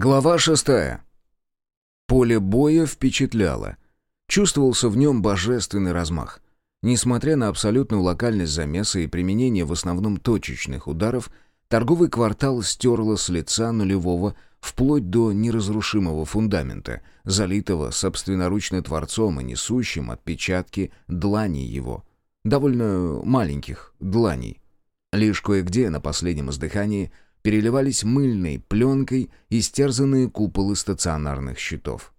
Глава шестая. Поле боя впечатляло. Чувствовался в нем божественный размах. Несмотря на абсолютную локальность замеса и применение в основном точечных ударов, торговый квартал стерло с лица нулевого вплоть до неразрушимого фундамента, залитого собственноручно творцом и несущим отпечатки дланей его. Довольно маленьких дланей. Лишь кое-где на последнем издыхании переливались мыльной пленкой истерзанные куполы стационарных щитов.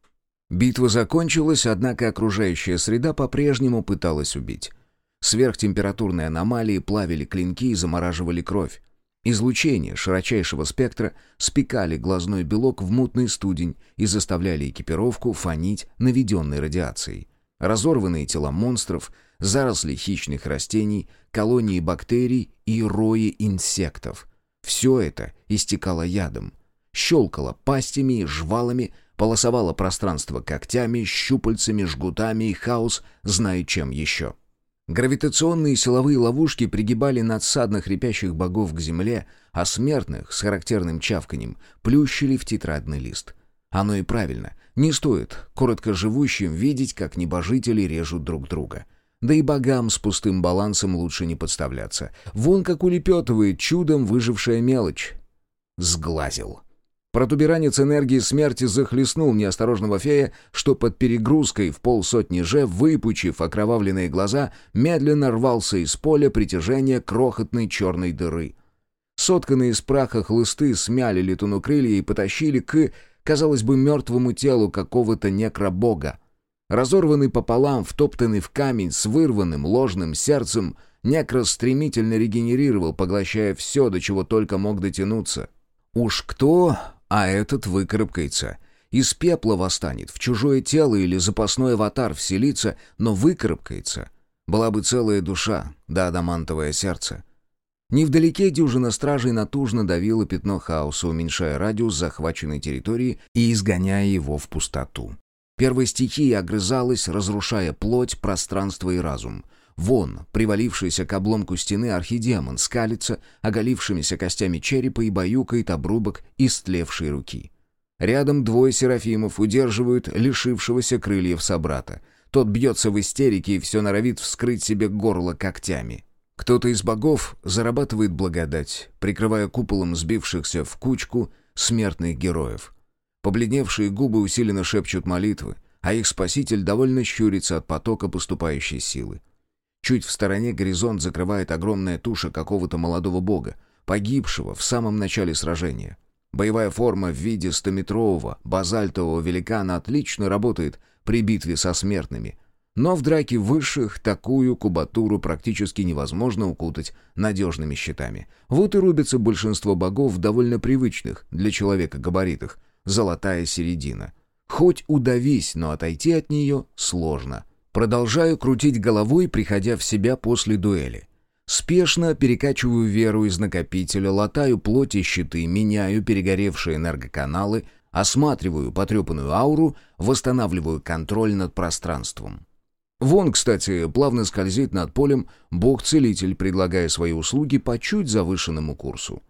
Битва закончилась, однако окружающая среда по-прежнему пыталась убить. Сверхтемпературные аномалии плавили клинки и замораживали кровь. Излучение широчайшего спектра спекали глазной белок в мутный студень и заставляли экипировку фонить наведенной радиацией. Разорванные тела монстров, заросли хищных растений, колонии бактерий и рои инсектов. Все это истекало ядом. Щелкало пастями и жвалами, полосовало пространство когтями, щупальцами, жгутами и хаос, зная чем еще. Гравитационные силовые ловушки пригибали надсадно хрипящих богов к земле, а смертных с характерным чавканем плющили в тетрадный лист. Оно и правильно. Не стоит коротко живущим видеть, как небожители режут друг друга. Да и богам с пустым балансом лучше не подставляться. Вон как улепетывает чудом выжившая мелочь. Сглазил. Протуберанец энергии смерти захлестнул неосторожного фея, что под перегрузкой в полсотни же, выпучив окровавленные глаза, медленно рвался из поля притяжения крохотной черной дыры. Сотканные из праха хлысты смяли летуну крылья и потащили к, казалось бы, мертвому телу какого-то некробога. Разорванный пополам, втоптанный в камень с вырванным ложным сердцем, некрос стремительно регенерировал, поглощая все, до чего только мог дотянуться. Уж кто, а этот выкарабкается. Из пепла восстанет, в чужое тело или запасной аватар вселится, но выкарабкается. Была бы целая душа, да адамантовое сердце. Невдалеке дюжина стражей натужно давила пятно хаоса, уменьшая радиус захваченной территории и изгоняя его в пустоту. Первая стихия огрызалась, разрушая плоть, пространство и разум — Вон, привалившийся к обломку стены архидемон, скалится, оголившимися костями черепа и баюкает обрубок истлевшей руки. Рядом двое серафимов удерживают лишившегося крыльев собрата. Тот бьется в истерике и все норовит вскрыть себе горло когтями. Кто-то из богов зарабатывает благодать, прикрывая куполом сбившихся в кучку смертных героев. Побледневшие губы усиленно шепчут молитвы, а их спаситель довольно щурится от потока поступающей силы. Чуть в стороне горизонт закрывает огромная туша какого-то молодого бога, погибшего в самом начале сражения. Боевая форма в виде стометрового базальтового великана отлично работает при битве со смертными. Но в драке высших такую кубатуру практически невозможно укутать надежными щитами. Вот и рубится большинство богов довольно привычных для человека габаритах. Золотая середина. Хоть удавись, но отойти от нее сложно. Продолжаю крутить головой, приходя в себя после дуэли. Спешно перекачиваю веру из накопителя, латаю плоть и щиты, меняю перегоревшие энергоканалы, осматриваю потрепанную ауру, восстанавливаю контроль над пространством. Вон, кстати, плавно скользит над полем бог-целитель, предлагая свои услуги по чуть завышенному курсу.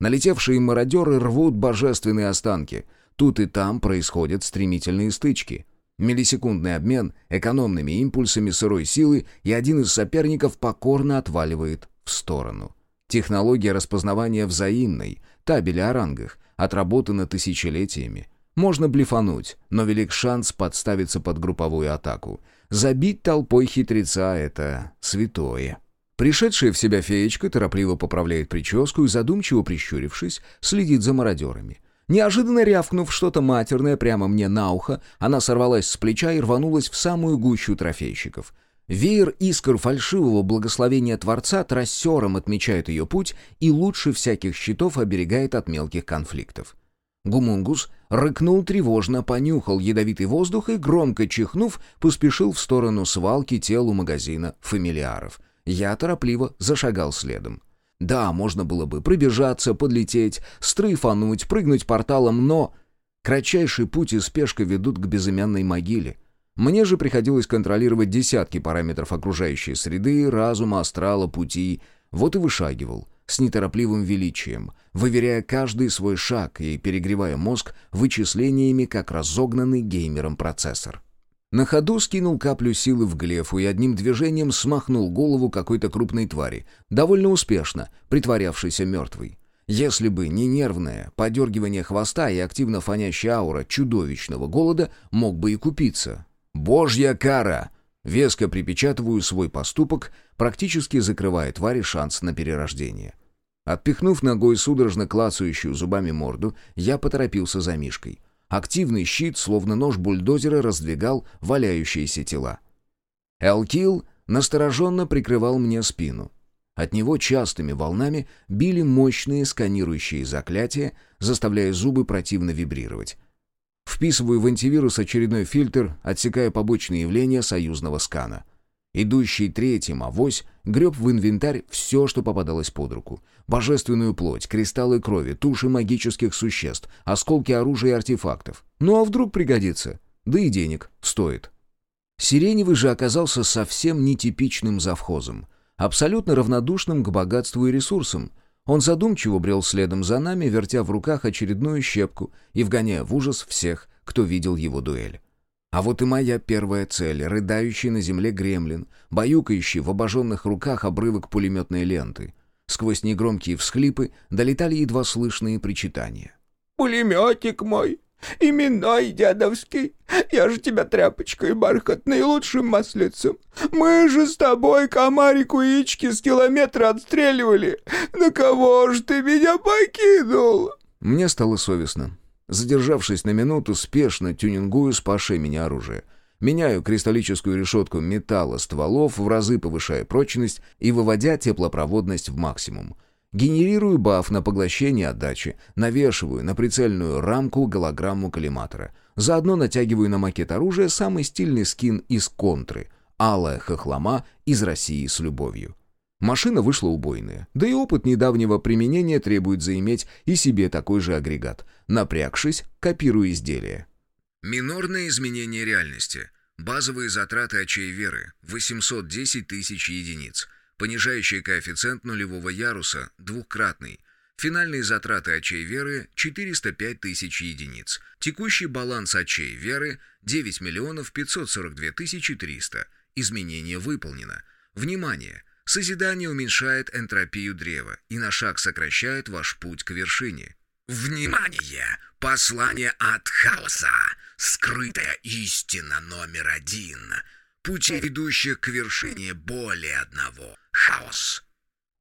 Налетевшие мародеры рвут божественные останки. Тут и там происходят стремительные стычки. Миллисекундный обмен экономными импульсами сырой силы, и один из соперников покорно отваливает в сторону. Технология распознавания взаимной, табели о рангах, отработана тысячелетиями. Можно блефануть, но велик шанс подставиться под групповую атаку. Забить толпой хитреца — это святое. Пришедшая в себя феечка торопливо поправляет прическу и, задумчиво прищурившись, следит за мародерами. Неожиданно рявкнув что-то матерное прямо мне на ухо, она сорвалась с плеча и рванулась в самую гущу трофейщиков. Веер искр фальшивого благословения Творца трассером отмечает ее путь и лучше всяких щитов оберегает от мелких конфликтов. Гумунгус рыкнул тревожно, понюхал ядовитый воздух и, громко чихнув, поспешил в сторону свалки телу магазина фамилиаров. Я торопливо зашагал следом. Да, можно было бы пробежаться, подлететь, стрейфануть, прыгнуть порталом, но... Кратчайший путь и спешка ведут к безымянной могиле. Мне же приходилось контролировать десятки параметров окружающей среды, разума, астрала, пути. Вот и вышагивал. с неторопливым величием, выверяя каждый свой шаг и перегревая мозг вычислениями, как разогнанный геймером процессор. На ходу скинул каплю силы в глефу и одним движением смахнул голову какой-то крупной твари, довольно успешно, притворявшейся мертвой. Если бы не нервное подергивание хвоста и активно фонящая аура чудовищного голода, мог бы и купиться. «Божья кара!» Веско припечатываю свой поступок, практически закрывая твари шанс на перерождение. Отпихнув ногой судорожно клацающую зубами морду, я поторопился за Мишкой — Активный щит, словно нож бульдозера, раздвигал валяющиеся тела. Элкил настороженно прикрывал мне спину. От него частыми волнами били мощные сканирующие заклятия, заставляя зубы противно вибрировать. Вписываю в антивирус очередной фильтр, отсекая побочные явления союзного скана. Идущий третьим авось греб в инвентарь все, что попадалось под руку. Божественную плоть, кристаллы крови, туши магических существ, осколки оружия и артефактов. Ну а вдруг пригодится? Да и денег стоит. Сиреневый же оказался совсем нетипичным завхозом. Абсолютно равнодушным к богатству и ресурсам. Он задумчиво брел следом за нами, вертя в руках очередную щепку и вгоняя в ужас всех, кто видел его дуэль. А вот и моя первая цель — рыдающий на земле гремлин, баюкающий в обожженных руках обрывок пулеметной ленты. Сквозь негромкие всхлипы долетали едва слышные причитания. «Пулеметик мой, именной дедовский, я же тебя тряпочкой бархатной лучшим маслицем. Мы же с тобой комарику яички с километра отстреливали. На кого ж ты меня покинул?» Мне стало совестно. Задержавшись на минуту, спешно тюнингую спасшее меня оружие. Меняю кристаллическую решетку металла стволов, в разы повышая прочность и выводя теплопроводность в максимум. Генерирую баф на поглощение отдачи, навешиваю на прицельную рамку голограмму коллиматора. Заодно натягиваю на макет оружия самый стильный скин из контры — алая хохлома из России с любовью. Машина вышла убойная, да и опыт недавнего применения требует заиметь и себе такой же агрегат. Напрягшись, копирую изделие. Минорное изменение реальности. Базовые затраты очей веры – 810 тысяч единиц. Понижающий коэффициент нулевого яруса – двукратный. Финальные затраты очей веры – 405 тысяч единиц. Текущий баланс очей веры – 9 миллионов 542 тысячи 300. Изменение выполнено. Внимание! Созидание уменьшает энтропию древа и на шаг сокращает ваш путь к вершине. Внимание! Послание от хаоса! Скрытая истина номер один. Пути, ведущих к вершине более одного. Хаос.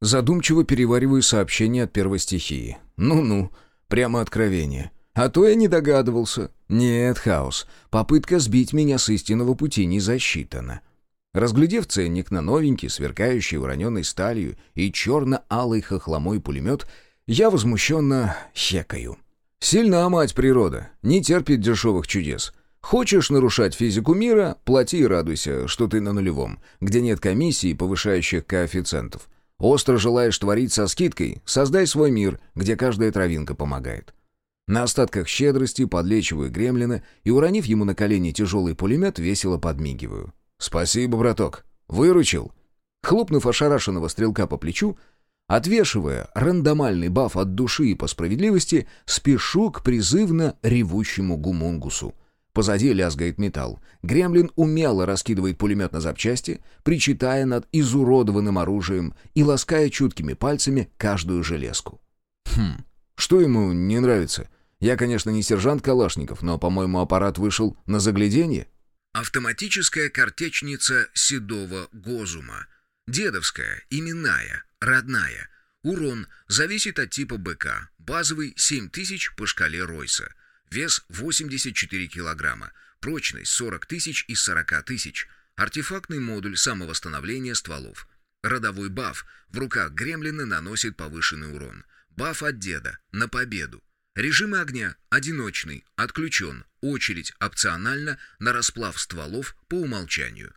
Задумчиво перевариваю сообщение от первой стихии. Ну-ну, прямо откровение. А то я не догадывался. Нет, хаос. Попытка сбить меня с истинного пути не засчитана. Разглядев ценник на новенький, сверкающий вороненой сталью и черно-алый хохломой пулемет, я возмущенно хекаю. Сильна мать природа, не терпит дешевых чудес. Хочешь нарушать физику мира, плати и радуйся, что ты на нулевом, где нет комиссий, повышающих коэффициентов. Остро желаешь творить со скидкой, создай свой мир, где каждая травинка помогает. На остатках щедрости подлечиваю гремлина и, уронив ему на колени тяжелый пулемет, весело подмигиваю. «Спасибо, браток. Выручил». Хлопнув ошарашенного стрелка по плечу, отвешивая рандомальный баф от души и по справедливости, спешу к призывно ревущему гумунгусу. Позади лязгает металл. Гремлин умело раскидывает пулемет на запчасти, причитая над изуродованным оружием и лаская чуткими пальцами каждую железку. Хм, что ему не нравится? Я, конечно, не сержант Калашников, но, по-моему, аппарат вышел на загляденье. Автоматическая картечница седого гозума. Дедовская, именная, родная. Урон зависит от типа БК. Базовый 7000 по шкале Ройса. Вес 84 килограмма. Прочность 40 тысяч из 40 тысяч. Артефактный модуль самовосстановления стволов. Родовой баф. В руках гремлины наносит повышенный урон. Баф от деда. На победу. Режимы огня. Одиночный. Отключен. Очередь опционально на расплав стволов по умолчанию.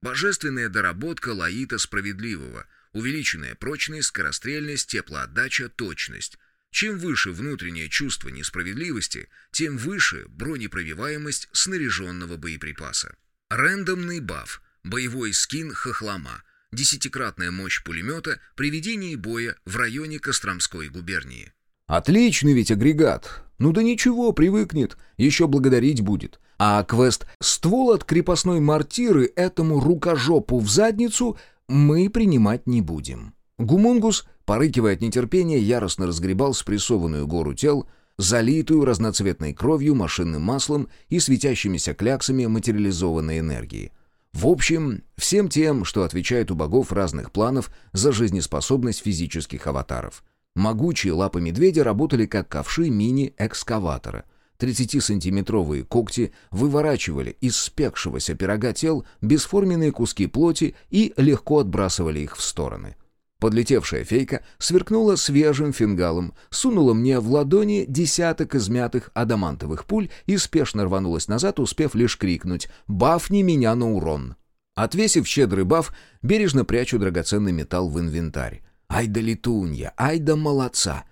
Божественная доработка Лаита Справедливого. Увеличенная прочность, скорострельность, теплоотдача, точность. Чем выше внутреннее чувство несправедливости, тем выше бронепробиваемость снаряженного боеприпаса. Рэндомный баф. Боевой скин хохлома. десятикратная мощь пулемета при ведении боя в районе Костромской губернии. Отличный ведь агрегат. Ну да ничего, привыкнет, еще благодарить будет. А квест «Ствол от крепостной мортиры этому рукожопу в задницу» мы принимать не будем. Гумунгус, порыкивая от нетерпения, яростно разгребал спрессованную гору тел, залитую разноцветной кровью, машинным маслом и светящимися кляксами материализованной энергии. В общем, всем тем, что отвечает у богов разных планов за жизнеспособность физических аватаров. Могучие лапы медведя работали как ковши мини-экскаватора. 30-сантиметровые когти выворачивали из спекшегося пирога тел бесформенные куски плоти и легко отбрасывали их в стороны. Подлетевшая фейка сверкнула свежим фингалом, сунула мне в ладони десяток измятых адамантовых пуль и спешно рванулась назад, успев лишь крикнуть «Бафни меня на урон!». Отвесив щедрый баф, бережно прячу драгоценный металл в инвентарь. Ай да летунья, ай да молодца!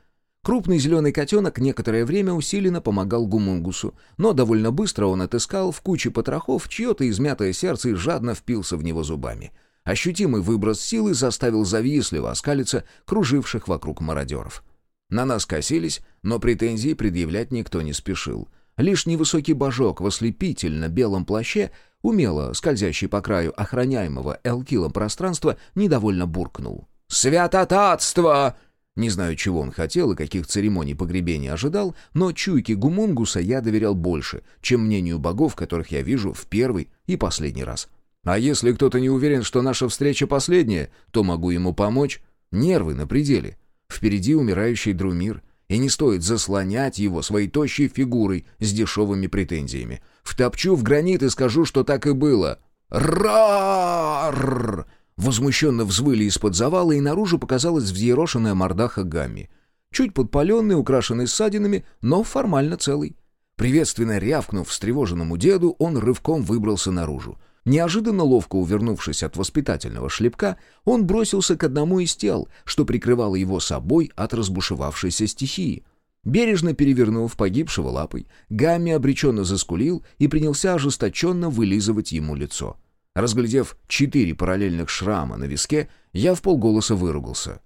Крупный зеленый котенок некоторое время усиленно помогал Гумунгусу, но довольно быстро он отыскал в куче потрохов чье-то измятое сердце и жадно впился в него зубами — Ощутимый выброс силы заставил завистливо оскалиться круживших вокруг мародеров. На нас косились, но претензий предъявлять никто не спешил. Лишь невысокий божок в ослепительно-белом плаще, умело скользящий по краю охраняемого элкилом пространства, недовольно буркнул. «Святотатство!» Не знаю, чего он хотел и каких церемоний погребения ожидал, но чуйке Гумунгуса я доверял больше, чем мнению богов, которых я вижу в первый и последний раз. А если кто-то не уверен, что наша встреча последняя, то могу ему помочь. Нервы на пределе. Впереди умирающий Друмир, и не стоит заслонять его своей тощей фигурой с дешевыми претензиями. Втопчу в гранит и скажу, что так и было. «Рар!» Возмущенно взвыли из-под завала, и наружу показалась взъерошенная мордаха Гамми. Чуть подпаленный, украшенный ссадинами, но формально целый. Приветственно рявкнув встревоженному деду, он рывком выбрался наружу. Неожиданно ловко увернувшись от воспитательного шлепка, он бросился к одному из тел, что прикрывало его собой от разбушевавшейся стихии. Бережно перевернув погибшего лапой, Гамми обреченно заскулил и принялся ожесточенно вылизывать ему лицо. Разглядев четыре параллельных шрама на виске, я в полголоса выругался.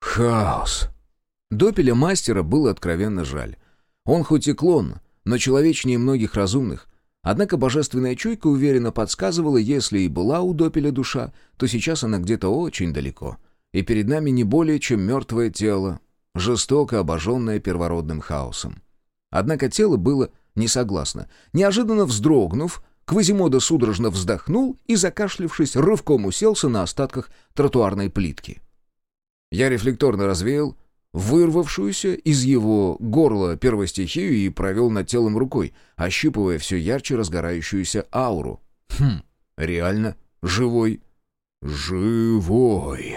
«Хаос!» Допеля мастера было откровенно жаль. Он хоть и клон, но человечнее многих разумных, Однако божественная чуйка уверенно подсказывала, если и была у Допеля душа, то сейчас она где-то очень далеко. И перед нами не более, чем мертвое тело, жестоко обожженное первородным хаосом. Однако тело было не согласно. Неожиданно вздрогнув, Квазимода судорожно вздохнул и, закашлившись, рывком уселся на остатках тротуарной плитки. Я рефлекторно развеял вырвавшуюся из его горла первостихию и провел над телом рукой, ощупывая все ярче разгорающуюся ауру. Хм, реально, живой. Живой.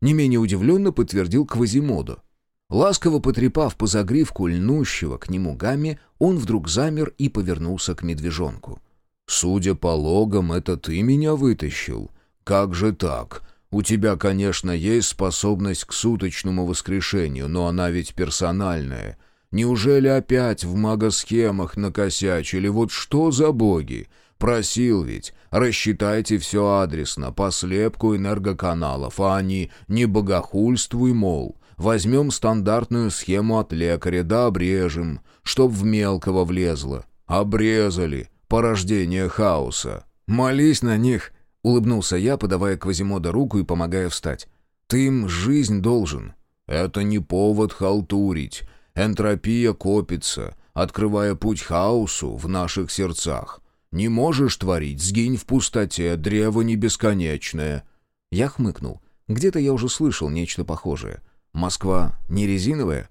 Не менее удивленно подтвердил Квазимодо. Ласково потрепав по загривку льнущего к нему гамме, он вдруг замер и повернулся к медвежонку. «Судя по логам, это ты меня вытащил. Как же так? У тебя, конечно, есть способность к суточному воскрешению, но она ведь персональная. Неужели опять в магосхемах накосячили? Вот что за боги? Просил ведь, рассчитайте все адресно, по слепку энергоканалов, а они не богохульствуй, мол. Возьмем стандартную схему от лекаря, да обрежем, чтоб в мелкого влезло. Обрезали. Порождение хаоса. Молись на них, — улыбнулся я, подавая Квазимода руку и помогая встать. «Ты им жизнь должен». «Это не повод халтурить. Энтропия копится, открывая путь хаосу в наших сердцах. Не можешь творить, сгинь в пустоте, древо не бесконечное». Я хмыкнул. Где-то я уже слышал нечто похожее. Москва не резиновая?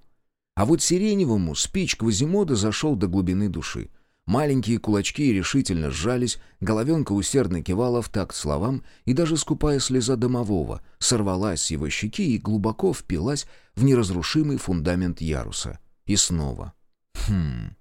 А вот Сиреневому спич Квазимода зашел до глубины души. Маленькие кулачки решительно сжались, головенка усердно кивала в такт словам, и даже скупая слеза домового сорвалась с его щеки и глубоко впилась в неразрушимый фундамент яруса. И снова. Хм...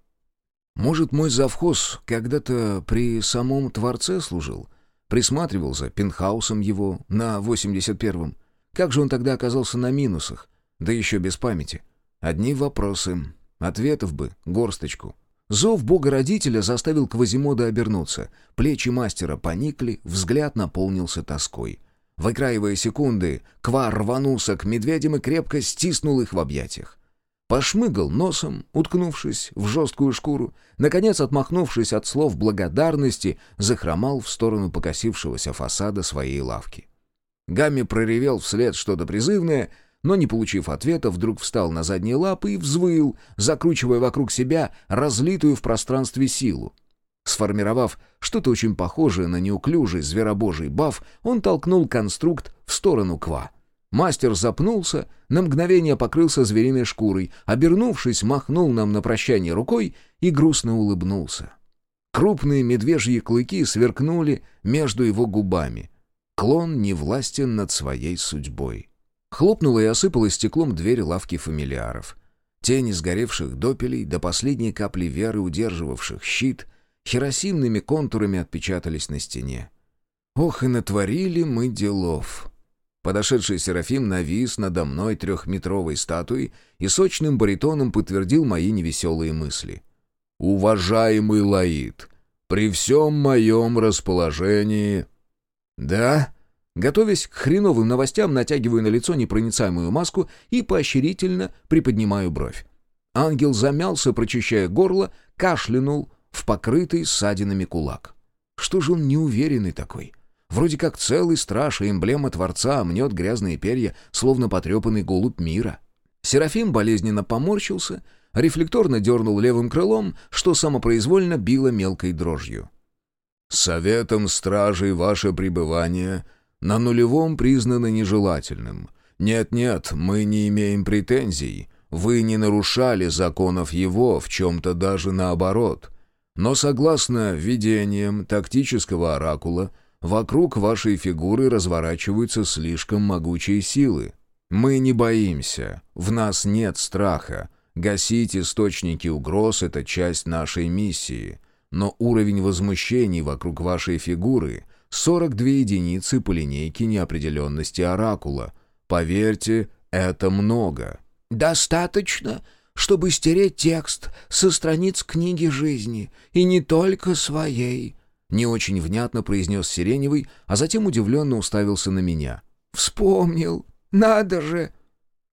Может, мой завхоз когда-то при самом Творце служил? Присматривал за пентхаусом его на 81-м? Как же он тогда оказался на минусах? Да еще без памяти. Одни вопросы. Ответов бы, горсточку. Зов бога-родителя заставил Квазимода обернуться. Плечи мастера поникли, взгляд наполнился тоской. Выкраивая секунды, Ква рванулся к медведям и крепко стиснул их в объятиях. Пошмыгал носом, уткнувшись в жесткую шкуру, наконец, отмахнувшись от слов благодарности, захромал в сторону покосившегося фасада своей лавки. Гамми проревел вслед что-то призывное, но, не получив ответа, вдруг встал на задние лапы и взвыл, закручивая вокруг себя разлитую в пространстве силу. Сформировав что-то очень похожее на неуклюжий зверобожий баф, он толкнул конструкт в сторону Ква. Мастер запнулся, на мгновение покрылся звериной шкурой, обернувшись, махнул нам на прощание рукой и грустно улыбнулся. Крупные медвежьи клыки сверкнули между его губами. Клон не властен над своей судьбой. Хлопнула и осыпалась стеклом дверь лавки фамильяров. Тени сгоревших допелей до последней капли веры, удерживавших щит, хиросимными контурами отпечатались на стене. Ох, и натворили мы делов. Подошедший Серафим навис надо мной трехметровой статуей и сочным баритоном подтвердил мои невеселые мысли. «Уважаемый Лаид, при всем моем расположении...» «Да?» Готовясь к хреновым новостям, натягиваю на лицо непроницаемую маску и поощрительно приподнимаю бровь. Ангел замялся, прочищая горло, кашлянул в покрытый ссадинами кулак. Что же он неуверенный такой? Вроде как целый страж и эмблема Творца мнет грязные перья, словно потрепанный голубь мира. Серафим болезненно поморщился, рефлекторно дернул левым крылом, что самопроизвольно било мелкой дрожью. «Советом стражей ваше пребывание на нулевом признано нежелательным. Нет-нет, мы не имеем претензий. Вы не нарушали законов его, в чем-то даже наоборот. Но согласно видениям тактического оракула, вокруг вашей фигуры разворачиваются слишком могучие силы. Мы не боимся, в нас нет страха. Гасить источники угроз — это часть нашей миссии но уровень возмущений вокруг вашей фигуры — 42 единицы по линейке неопределенности оракула. Поверьте, это много. «Достаточно, чтобы стереть текст со страниц книги жизни, и не только своей», — не очень внятно произнес Сиреневый, а затем удивленно уставился на меня. «Вспомнил! Надо же!»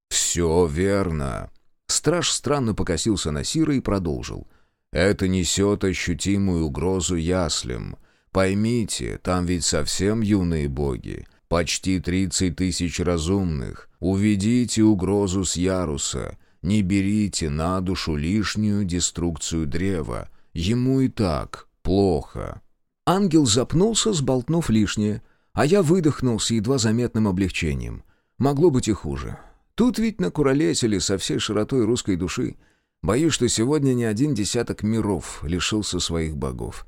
«Все верно!» Страж странно покосился на Сира и продолжил. Это несет ощутимую угрозу яслям. Поймите, там ведь совсем юные боги. Почти тридцать тысяч разумных. Уведите угрозу с яруса. Не берите на душу лишнюю деструкцию древа. Ему и так плохо. Ангел запнулся, сболтнув лишнее, а я выдохнул с едва заметным облегчением. Могло быть и хуже. Тут ведь накуролесили со всей широтой русской души. Боюсь, что сегодня не один десяток миров лишился своих богов.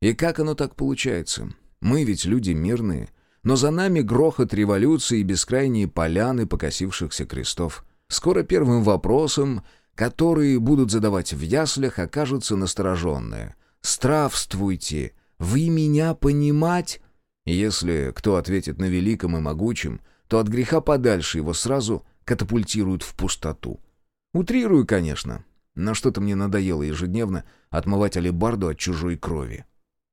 И как оно так получается? Мы ведь люди мирные, но за нами грохот революции и бескрайние поляны покосившихся крестов. Скоро первым вопросом, который будут задавать в яслях, окажется настороженное. «Стравствуйте! Вы меня понимать?» Если кто ответит на великом и могучем, то от греха подальше его сразу катапультируют в пустоту. Утрирую, конечно, но что-то мне надоело ежедневно отмывать алебарду от чужой крови.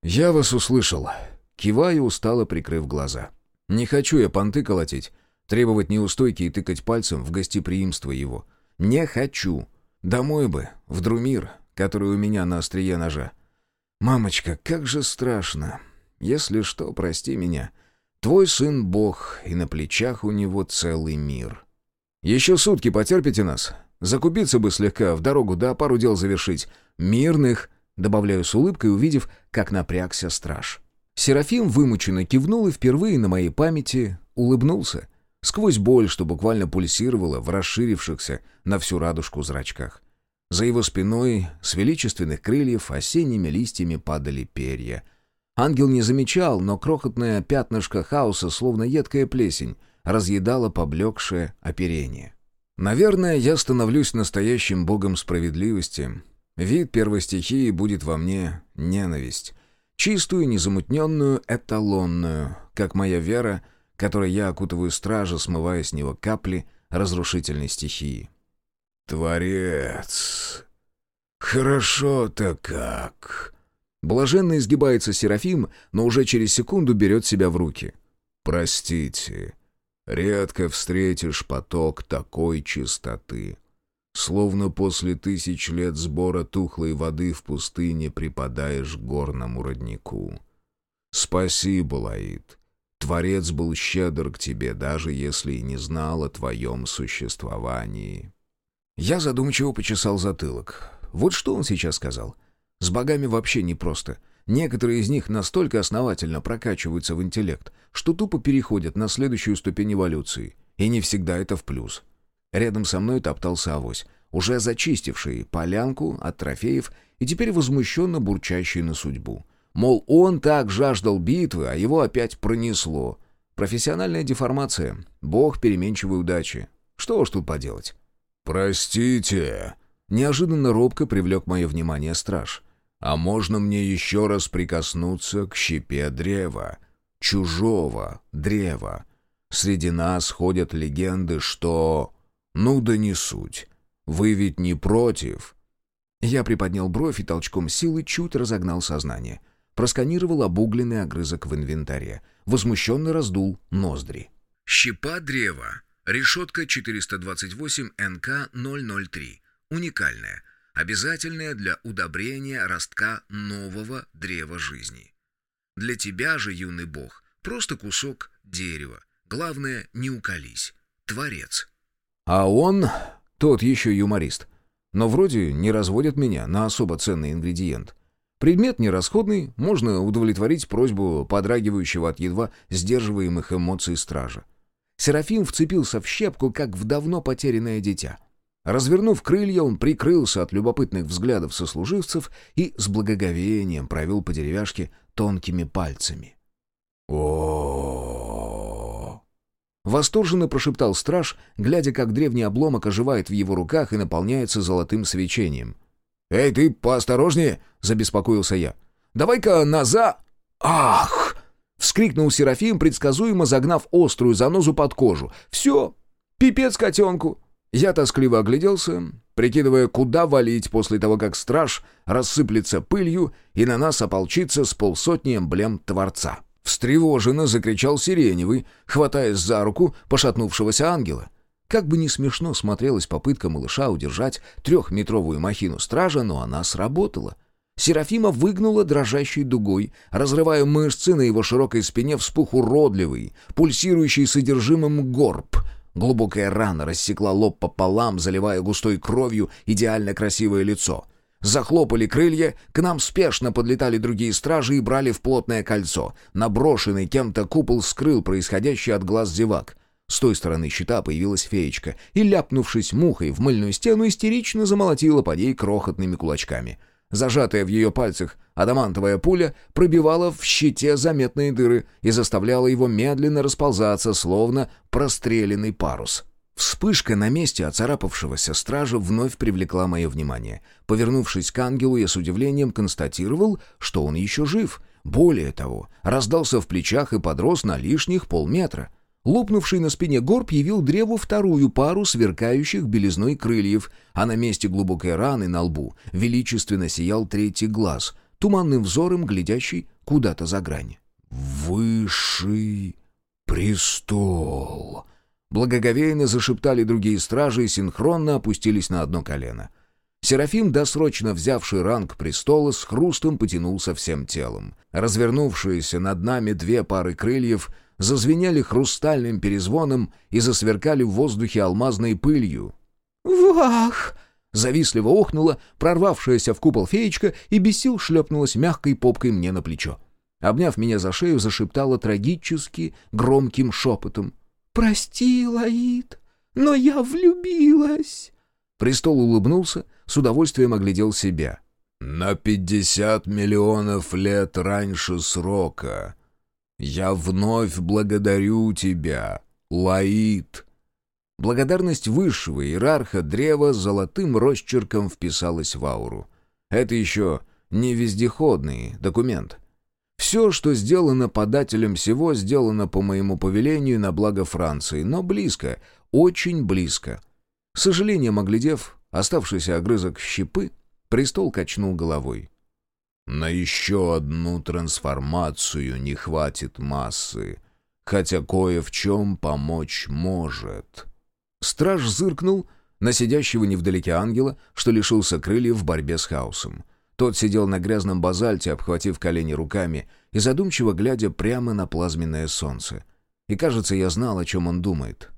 «Я вас услышал». Киваю, устало прикрыв глаза. «Не хочу я понты колотить, требовать неустойки и тыкать пальцем в гостеприимство его. Не хочу. Домой бы, в Друмир, который у меня на острие ножа. Мамочка, как же страшно. Если что, прости меня. Твой сын Бог, и на плечах у него целый мир. Еще сутки потерпите нас, Закупиться бы слегка, в дорогу, да пару дел завершить. Мирных!» Добавляю с улыбкой, увидев, как напрягся страж. Серафим вымученно кивнул и впервые на моей памяти улыбнулся. Сквозь боль, что буквально пульсировала в расширившихся на всю радужку зрачках. За его спиной с величественных крыльев осенними листьями падали перья. Ангел не замечал, но крохотное пятнышко хаоса, словно едкая плесень, разъедало поблекшее оперение. Наверное, я становлюсь настоящим богом справедливости. Вид первой стихии будет во мне ненависть. Чистую, незамутненную, эталонную, как моя вера, которой я окутываю стража, смывая с него капли разрушительной стихии. «Творец! Хорошо-то как!» Блаженно изгибается Серафим, но уже через секунду берет себя в руки. «Простите, редко встретишь поток такой чистоты. Словно после тысяч лет сбора тухлой воды в пустыне припадаешь к горному роднику. Спасибо, Лаид. Творец был щедр к тебе, даже если и не знал о твоем существовании». Я задумчиво почесал затылок. Вот что он сейчас сказал. С богами вообще непросто. Некоторые из них настолько основательно прокачиваются в интеллект, что тупо переходят на следующую ступень эволюции. И не всегда это в плюс. Рядом со мной топтался авось, уже зачистивший полянку от трофеев и теперь возмущенно бурчащий на судьбу. Мол, он так жаждал битвы, а его опять пронесло. Профессиональная деформация, бог переменчивой удачи. Что уж тут поделать. «Простите!» Неожиданно робко привлек мое внимание страж. «А можно мне еще раз прикоснуться к щепе древа? Чужого древа. Среди нас ходят легенды, что... Ну да не суть. Вы ведь не против?» Я приподнял бровь и толчком силы чуть разогнал сознание. Просканировал обугленный огрызок в инвентаре. Возмущенно раздул ноздри. Щепа древа. Решетка 428 НК-003. Уникальная. Обязательная для удобрения ростка нового древа жизни. Для тебя же, юный бог, просто кусок дерева. Главное, не уколись. Творец. А он, тот еще юморист. Но вроде не разводит меня на особо ценный ингредиент. Предмет нерасходный, можно удовлетворить просьбу подрагивающего от едва сдерживаемых эмоций стража. Серафим вцепился в щепку, как в давно потерянное дитя. Развернув крылья, он прикрылся от любопытных взглядов сослуживцев и с благоговением провел по деревяшке тонкими пальцами. о Восторженно прошептал страж, глядя, как древний обломок оживает в его руках и наполняется золотым свечением. «Эй, ты поосторожнее!» — забеспокоился я. «Давай-ка назад!» «Ах!» — вскрикнул Серафим, предсказуемо загнав острую занозу под кожу. «Все! Пипец котенку!» Я тоскливо огляделся, прикидывая, куда валить после того, как страж рассыплется пылью и на нас ополчится с полсотни эмблем Творца. Встревоженно закричал Сиреневый, хватаясь за руку пошатнувшегося ангела. Как бы ни смешно смотрелась попытка малыша удержать трехметровую махину стража, но она сработала. Серафима выгнула дрожащей дугой, разрывая мышцы на его широкой спине вспух уродливый, пульсирующий содержимым горб — Глубокая рана рассекла лоб пополам, заливая густой кровью идеально красивое лицо. Захлопали крылья, к нам спешно подлетали другие стражи и брали в плотное кольцо. Наброшенный кем-то купол скрыл происходящее от глаз зевак. С той стороны щита появилась феечка и, ляпнувшись мухой в мыльную стену, истерично замолотила по ней крохотными кулачками — Зажатая в ее пальцах адамантовая пуля пробивала в щите заметные дыры и заставляла его медленно расползаться, словно простреленный парус. Вспышка на месте оцарапавшегося стража вновь привлекла мое внимание. Повернувшись к ангелу, я с удивлением констатировал, что он еще жив. Более того, раздался в плечах и подрос на лишних полметра. Лопнувший на спине горб явил древу вторую пару сверкающих белизной крыльев, а на месте глубокой раны на лбу величественно сиял третий глаз, туманным взором глядящий куда-то за грань. «Высший престол!» Благоговейно зашептали другие стражи и синхронно опустились на одно колено. Серафим, досрочно взявший ранг престола, с хрустом потянулся всем телом. Развернувшиеся над нами две пары крыльев — зазвенели хрустальным перезвоном и засверкали в воздухе алмазной пылью. «Вах!» Завистливо охнула, прорвавшаяся в купол феечка и без сил шлепнулась мягкой попкой мне на плечо. Обняв меня за шею, зашептала трагически громким шепотом. «Прости, Лаид, но я влюбилась!» Престол улыбнулся, с удовольствием оглядел себя. «На пятьдесят миллионов лет раньше срока «Я вновь благодарю тебя, Лаид!» Благодарность высшего иерарха древа золотым росчерком вписалась в ауру. Это еще не вездеходный документ. Все, что сделано подателем всего, сделано по моему повелению на благо Франции, но близко, очень близко. С сожалением оглядев оставшийся огрызок щепы, престол качнул головой. На еще одну трансформацию не хватит массы. хотя кое в чем помочь может». Страж зыркнул на сидящего невдалеке ангела, что лишился крыльев в борьбе с хаосом. Тот сидел на грязном базальте, обхватив колени руками и задумчиво глядя прямо на плазменное солнце. И, кажется, я знал, о чем он думает.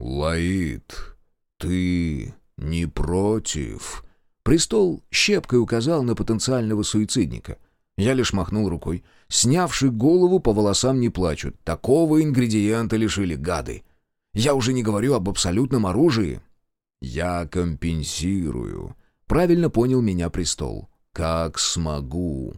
«Лаид, ты не против?» Престол щепкой указал на потенциального суицидника. Я лишь махнул рукой. Снявший голову по волосам не плачут. Такого ингредиента лишили гады. Я уже не говорю об абсолютном оружии. Я компенсирую. Правильно понял меня престол. Как смогу.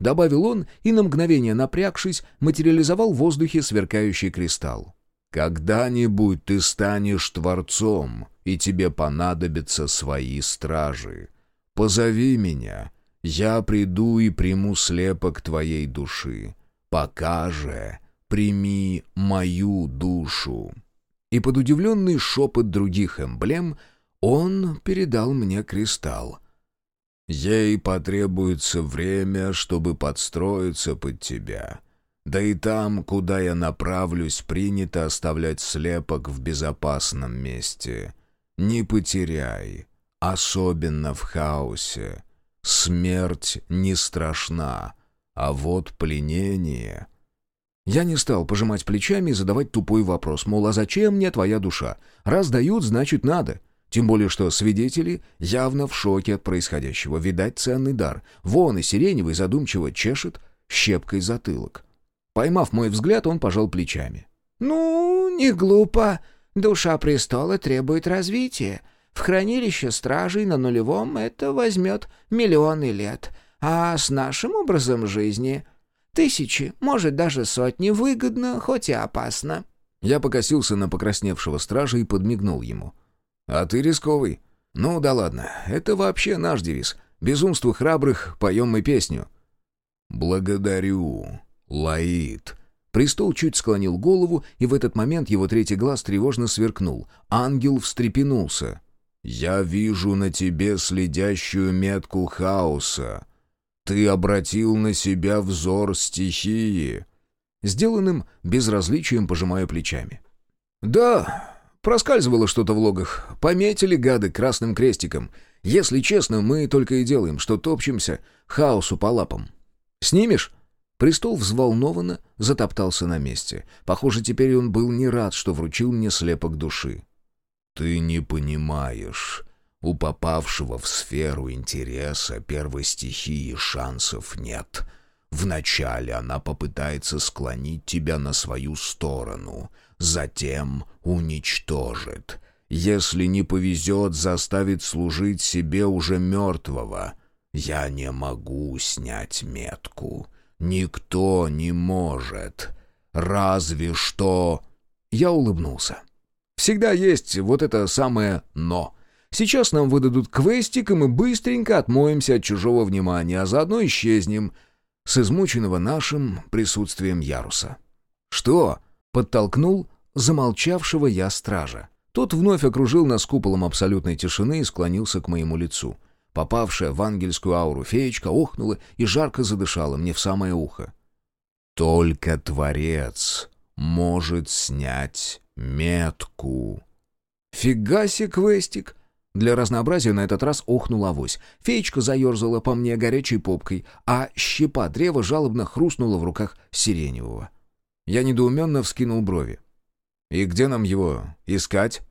Добавил он и на мгновение напрягшись, материализовал в воздухе сверкающий кристалл. «Когда-нибудь ты станешь творцом, и тебе понадобятся свои стражи. Позови меня, я приду и приму слепок твоей души. Пока же прими мою душу». И под удивленный шепот других эмблем он передал мне кристалл. Ей потребуется время, чтобы подстроиться под тебя. Да и там, куда я направлюсь, принято оставлять слепок в безопасном месте. Не потеряй, особенно в хаосе. Смерть не страшна, а вот пленение... Я не стал пожимать плечами и задавать тупой вопрос, мол, а зачем мне твоя душа? Раз дают, значит надо. Тем более, что свидетели явно в шоке от происходящего. Видать, ценный дар. Вон и Сиреневый задумчиво чешет щепкой затылок. Поймав мой взгляд, он пожал плечами. «Ну, не глупо. Душа престола требует развития. В хранилище стражей на нулевом это возьмет миллионы лет. А с нашим образом жизни тысячи, может, даже сотни выгодно, хоть и опасно». Я покосился на покрасневшего стража и подмигнул ему. «А ты рисковый. Ну да ладно, это вообще наш девиз. Безумство храбрых, поем мы песню». «Благодарю, Лаид». Престол чуть склонил голову, и в этот момент его третий глаз тревожно сверкнул. Ангел встрепенулся. «Я вижу на тебе следящую метку хаоса. Ты обратил на себя взор стихии». Сделанным безразличием пожимаю плечами. «Да, Проскальзывало что-то в логах. Пометили гады красным крестиком. Если честно, мы только и делаем, что топчемся хаосу по лапам. Снимешь?» Престол взволнованно затоптался на месте. Похоже, теперь он был не рад, что вручил мне слепок души. «Ты не понимаешь. У попавшего в сферу интереса первой стихии шансов нет. Вначале она попытается склонить тебя на свою сторону, затем уничтожит. Если не повезет, заставит служить себе уже мертвого. Я не могу снять метку. Никто не может. Разве что...» Я улыбнулся. «Всегда есть вот это самое «но». Сейчас нам выдадут квестик, и мы быстренько отмоемся от чужого внимания, а заодно исчезнем с измученного нашим присутствием яруса». «Что?» Подтолкнул замолчавшего я стража. Тот вновь окружил нас куполом абсолютной тишины и склонился к моему лицу. Попавшая в ангельскую ауру феечка охнула и жарко задышала мне в самое ухо. «Только Творец может снять метку». «Фига себе, квестик!» Для разнообразия на этот раз охнул авось. Феечка заерзала по мне горячей попкой, а щепа древа жалобно хрустнула в руках сиреневого. Я недоуменно вскинул брови. «И где нам его искать?»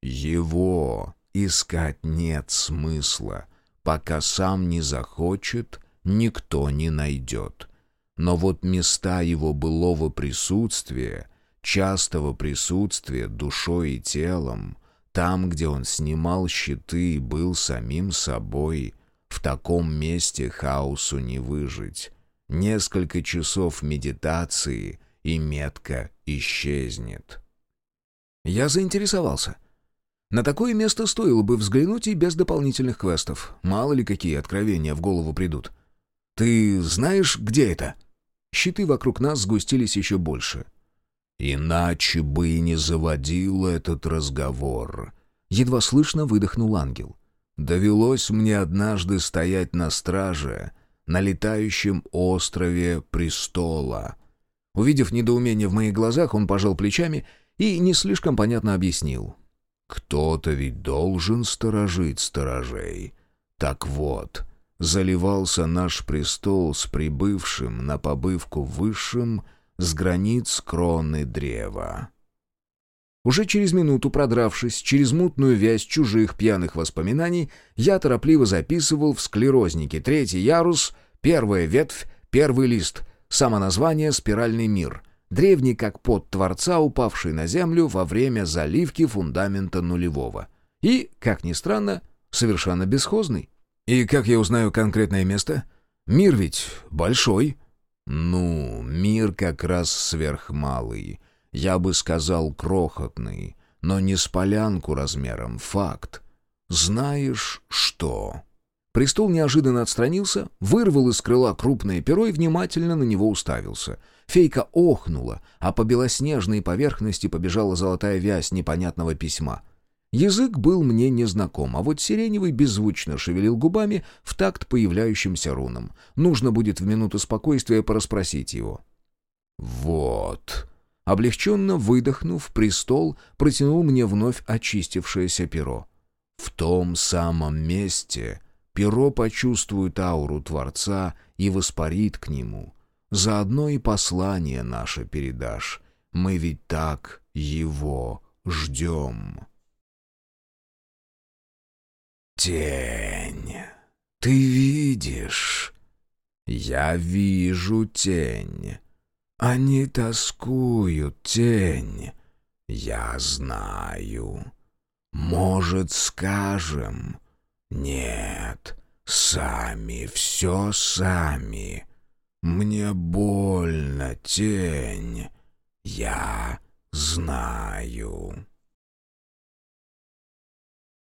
«Его искать нет смысла. Пока сам не захочет, никто не найдет. Но вот места его былого присутствия, частого присутствия душой и телом, там, где он снимал щиты и был самим собой, в таком месте хаосу не выжить. Несколько часов медитации — и метка исчезнет. Я заинтересовался. На такое место стоило бы взглянуть и без дополнительных квестов. Мало ли какие откровения в голову придут. «Ты знаешь, где это?» Щиты вокруг нас сгустились еще больше. «Иначе бы и не заводил этот разговор», — едва слышно выдохнул ангел. «Довелось мне однажды стоять на страже на летающем острове Престола. Увидев недоумение в моих глазах, он пожал плечами и не слишком понятно объяснил. «Кто-то ведь должен сторожить сторожей. Так вот, заливался наш престол с прибывшим на побывку высшим с границ кроны древа». Уже через минуту, продравшись через мутную вязь чужих пьяных воспоминаний, я торопливо записывал в склерознике третий ярус, первая ветвь, первый лист, самоназвание «Спиральный мир», древний как под Творца, упавший на землю во время заливки фундамента нулевого. И, как ни странно, совершенно бесхозный. И как я узнаю конкретное место? Мир ведь большой. Ну, мир как раз сверхмалый я бы сказал, крохотный, но не с полянку размером, факт. Знаешь что?» Престол неожиданно отстранился, вырвал из крыла крупное перо и внимательно на него уставился. Фейка охнула, а по белоснежной поверхности побежала золотая вязь непонятного письма. Язык был мне незнаком, а вот Сиреневый беззвучно шевелил губами в такт появляющимся рунам. Нужно будет в минуту спокойствия порасспросить его. «Вот», Облегченно выдохнув, престол протянул мне вновь очистившееся перо. В том самом месте перо почувствует ауру Творца и воспарит к нему. Заодно и послание наше передашь. Мы ведь так его ждем. Тень. Ты видишь? Я вижу тень. Они тоскуют, тень. Я знаю. Может, скажем? Нет, сами, все сами. Мне больно, тень. Я знаю.